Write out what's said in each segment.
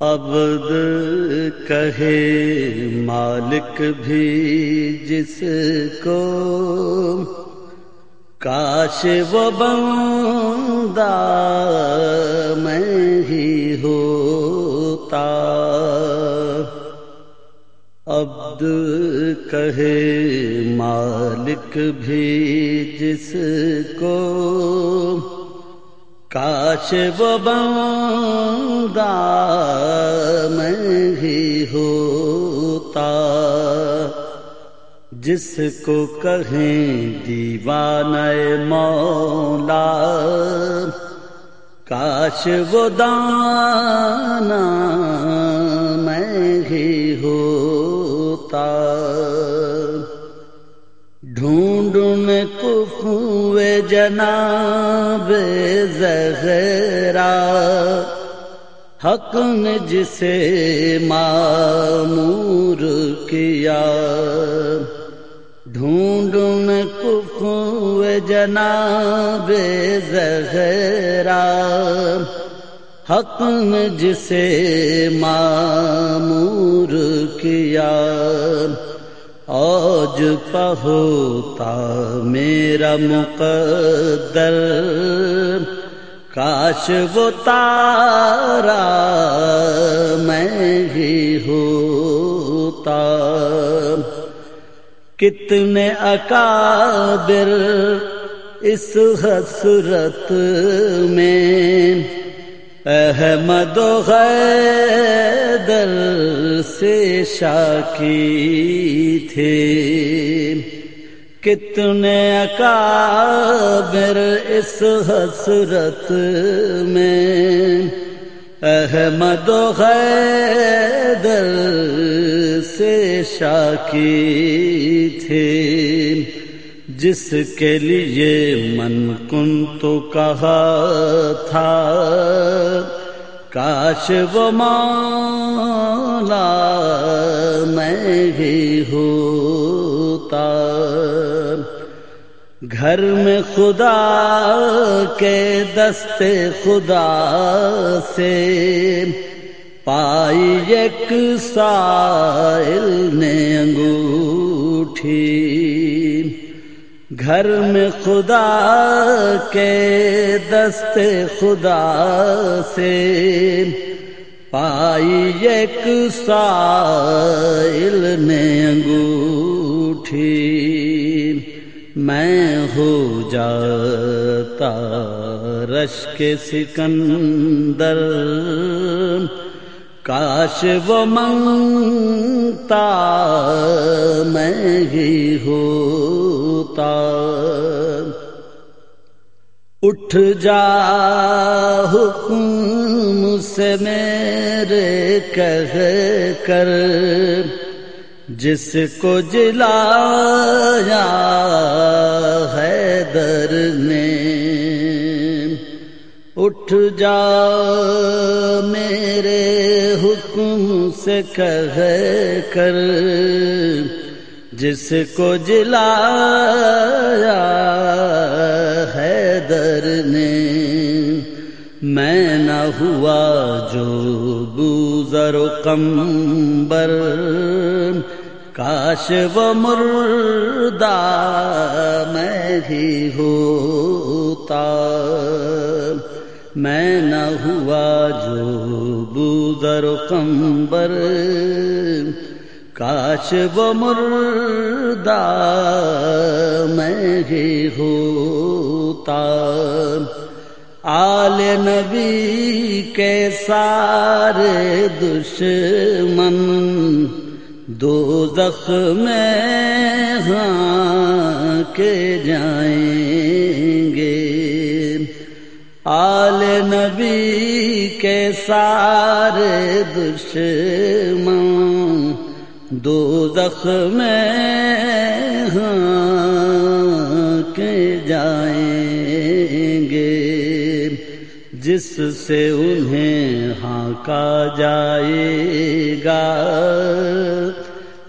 عبد کہے مالک بھی جس کو کاش وہ بندہ میں ہی ہوتا۔ عبد کہے مالک بھی جس کو کاش وہ بندہ میں ہی ہوتا۔ جس کو کہیں دیوان مولا، کاش وہ دانا میں ہی ہوتا۔ ڈھونڈ کفو جناب زہرا۔ حق نے جسے معمور کیا۔ ڈھونڈ کفو جناب زہرا۔ حق نے جسے معمور کیا۔ آج پہوتا میرا مقدر کاش وہ تارا میں ہی ہوتا۔ کتنے اکابر اس حسرت میں احمد و غیدر سے شاکی تھے۔ کتنے اکابر اس حسرت میں۔ احمد و غیدر سے شاکی تھے۔ جس کے لیے من کن تو کہا تھا۔ کاش وہ مولا میں ہی ہوتا۔ گھر میں خدا کے دستے خدا سے پائی ایک سائل نے انگوٹھی۔ گھر میں خدا کے دستے خدا سے پائی ایک سائل نے انگوٹھی میں ہو جاتا رش کے سکندر کاش وہ منگتا میں ہی ہوتا اٹھ جا حکم سے میرے کہہ کر، جس کو جلایا ہے در نے، اٹھ جا میرے حکم سے کہہ کر، جس کو جلایا میں نہ ہوا جو بوزر و کمبر کاش وہ مردہ میں ہی ہوتا۔ میں نہ ہوا جو بوزر و کمبر کاش وہ مردہ میں ہی ہوتا۔ آل نبی کے سارے دشمن دو زخم ہاں کے جائیں گے۔ آل نبی کے سارے دشمن دو زخم ہاں کے جائیں گے۔ جس سے انہیں ہانکا جائے گا۔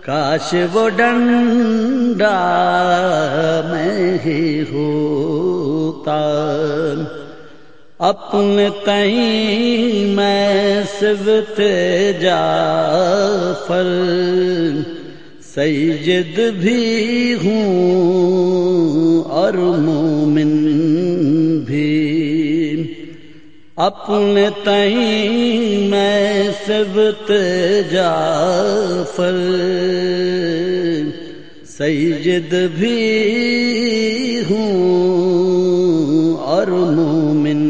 کاش وہ ڈنڈا میں ہی ہوتا۔ اپنے تئیں میں سبت جا سید بھی ہوں اور مومن بھی۔ اپنے تئیں میں سبت جا فل سید بھی ہوں اور مومن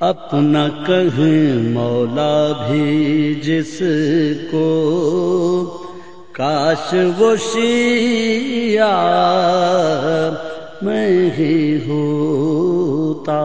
اپنا کہیں مولا بھی جس کو کاش وہ شیعہ میں ہی ہوتا۔